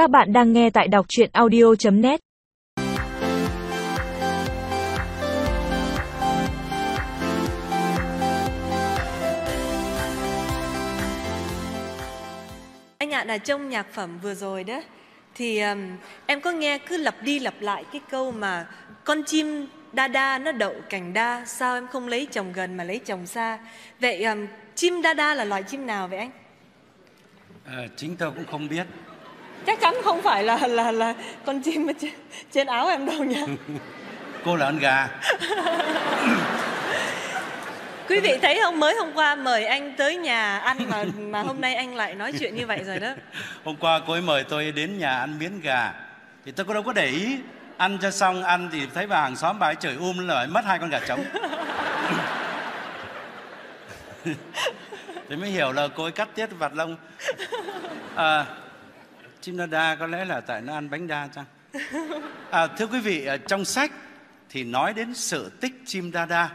Các bạn đang nghe tại đọc chuyện audio.net Anh ạ, là trong nhạc phẩm vừa rồi đó thì um, em có nghe cứ lặp đi lặp lại cái câu mà con chim đa đa nó đậu cành đa sao em không lấy chồng gần mà lấy chồng xa. Vậy um, chim đa đa là loài chim nào vậy anh? À, chính tôi cũng không biết. Chắc chắn không phải là là là con chim ở trên, trên áo em đâu nha. Cô là con gà. Quý vị thấy không mới hôm qua mời anh tới nhà ăn mà mà hôm nay anh lại nói chuyện như vậy rồi đó. Hôm qua cô ấy mời tôi đến nhà ăn miến gà. Thì tôi cũng đâu có để ý. Ăn cho xong ăn thì thấy bà hàng xóm bà ấy chửi um là mất hai con gà trống. thì mới hiểu là cô ấy cắt tiết vặt lông. À, chim đa đa có lẽ là tại nó ăn bánh đa chăng? À, thưa quý vị, à, trong sách thì nói đến sự tích chim đa đa.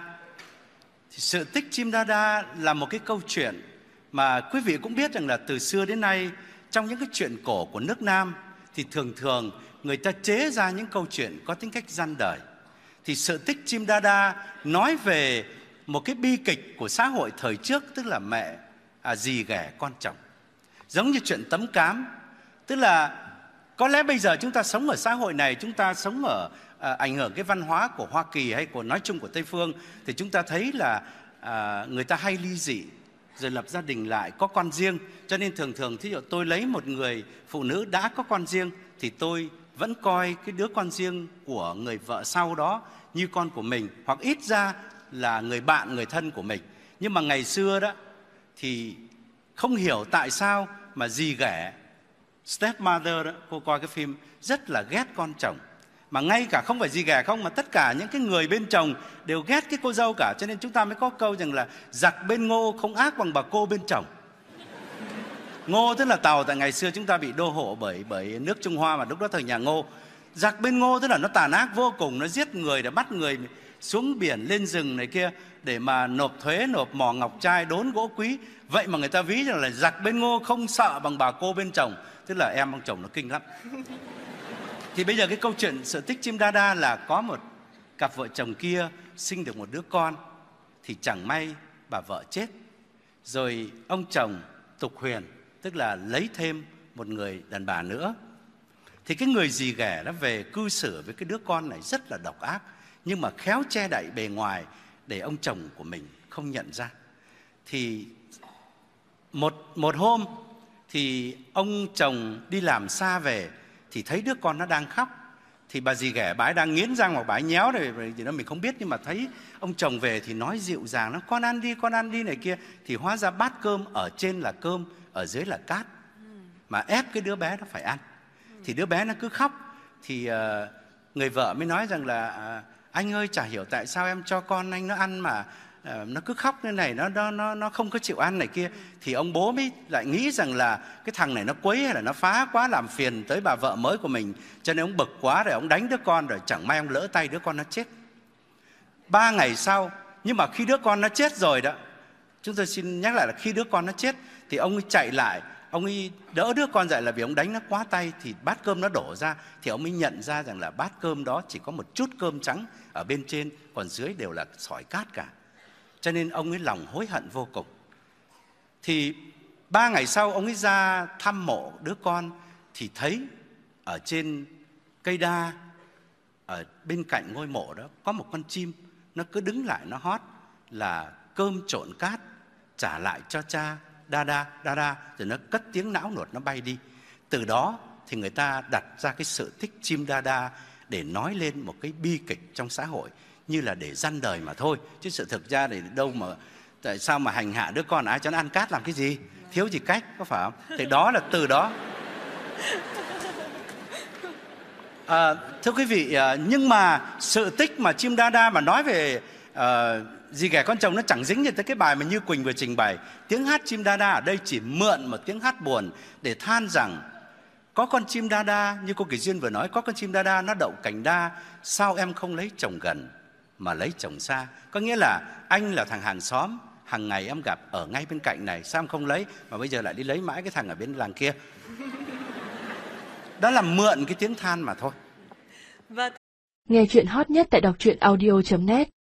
Thì sự tích chim đa đa là một cái câu chuyện mà quý vị cũng biết rằng là từ xưa đến nay trong những cái chuyện cổ của nước Nam thì thường thường người ta chế ra những câu chuyện có tính cách gian đời. Thì sự tích chim đa đa nói về một cái bi kịch của xã hội thời trước tức là mẹ à, dì ghẻ con chồng. Giống như chuyện tấm cám, tức là có lẽ bây giờ chúng ta sống ở xã hội này, chúng ta sống ở à, ảnh hưởng cái văn hóa của Hoa Kỳ hay của nói chung của Tây phương thì chúng ta thấy là à, người ta hay ly dị rồi lập gia đình lại có con riêng. Cho nên thường thường thí dụ tôi lấy một người phụ nữ đã có con riêng thì tôi vẫn coi cái đứa con riêng của người vợ sau đó như con của mình hoặc ít ra là người bạn người thân của mình. Nhưng mà ngày xưa đó thì không hiểu tại sao mà gì ghẻ stepmother đó, cô coi cái phim rất là ghét con chồng. Mà ngay cả không phải gì ghẻ không, mà tất cả những cái người bên chồng đều ghét cái cô dâu cả. Cho nên chúng ta mới có câu rằng là giặc bên ngô không ác bằng bà cô bên chồng. Ngô tức là tàu, tại ngày xưa chúng ta bị đô hộ bởi bởi nước trung hoa mà lúc đó thời nhà ngô. Giặc bên ngô tức là nó tàn ác vô cùng, nó giết người để bắt người xuống biển lên rừng này kia để mà nộp thuế, nộp mỏ ngọc trai, đốn gỗ quý. Vậy mà người ta ví rằng là giặc bên ngô không sợ bằng bà cô bên chồng. Tức là em ông chồng nó kinh lắm. Thì bây giờ cái câu chuyện sự tích chim đa đa là có một cặp vợ chồng kia sinh được một đứa con thì chẳng may bà vợ chết. Rồi ông chồng tục huyền, tức là lấy thêm một người đàn bà nữa. Thì cái người dì ghẻ nó về cư xử với cái đứa con này rất là độc ác nhưng mà khéo che đậy bề ngoài để ông chồng của mình không nhận ra. Thì một một hôm thì ông chồng đi làm xa về thì thấy đứa con nó đang khóc. Thì bà dì ghẻ bái đang nghiến răng hoặc bái nhéo này gì đó mình không biết nhưng mà thấy ông chồng về thì nói dịu dàng nó con ăn đi con ăn đi này kia. Thì hóa ra bát cơm ở trên là cơm ở dưới là cát. Mà ép cái đứa bé nó phải ăn. Thì đứa bé nó cứ khóc. Thì uh, người vợ mới nói rằng là uh, anh ơi chả hiểu tại sao em cho con anh nó ăn mà uh, nó cứ khóc như này nó nó nó nó không có chịu ăn này kia. Thì ông bố mới lại nghĩ rằng là cái thằng này nó quấy hay là nó phá quá làm phiền tới bà vợ mới của mình. Cho nên ông bực quá rồi ông đánh đứa con rồi chẳng may ông lỡ tay đứa con nó chết. Ba ngày sau nhưng mà khi đứa con nó chết rồi đó chúng tôi xin nhắc lại là khi đứa con nó chết thì ông ấy chạy lại ông ấy đỡ đứa con dậy là vì ông đánh nó quá tay thì bát cơm nó đổ ra, thì ông ấy nhận ra rằng là bát cơm đó chỉ có một chút cơm trắng ở bên trên, còn dưới đều là sỏi cát cả. Cho nên ông ấy lòng hối hận vô cùng. Thì ba ngày sau ông ấy ra thăm mộ đứa con, thì thấy ở trên cây đa, ở bên cạnh ngôi mộ đó có một con chim. Nó cứ đứng lại, nó hót là cơm trộn cát trả lại cho cha đa đa đa đa rồi nó cất tiếng não nuột nó bay đi. Từ đó thì người ta đặt ra cái sự thích chim đa đa để nói lên một cái bi kịch trong xã hội như là để răn đời mà thôi. Chứ sự thực ra thì đâu mà tại sao mà hành hạ đứa con ai cho nó ăn cát làm cái gì? Thiếu gì cách có phải không? Thì đó là từ đó. À, thưa quý vị à, nhưng mà sự tích mà chim đa đa mà nói về uh, gì ghẻ con chồng nó chẳng dính gì tới cái bài mà như quỳnh vừa trình bày. Tiếng hát chim đa đa ở đây chỉ mượn một tiếng hát buồn để than rằng, có con chim đa đa như cô kỳ duyên vừa nói, có con chim đa đa nó đậu cành đa, sao em không lấy chồng gần mà lấy chồng xa? Có nghĩa là anh là thằng hàng xóm, hàng ngày em gặp ở ngay bên cạnh này, sao em không lấy? Mà bây giờ lại đi lấy mãi cái thằng ở bên làng kia. Đó là mượn cái tiếng than mà thôi. Nghe chuyện hot nhất tại đọc truyện audio.net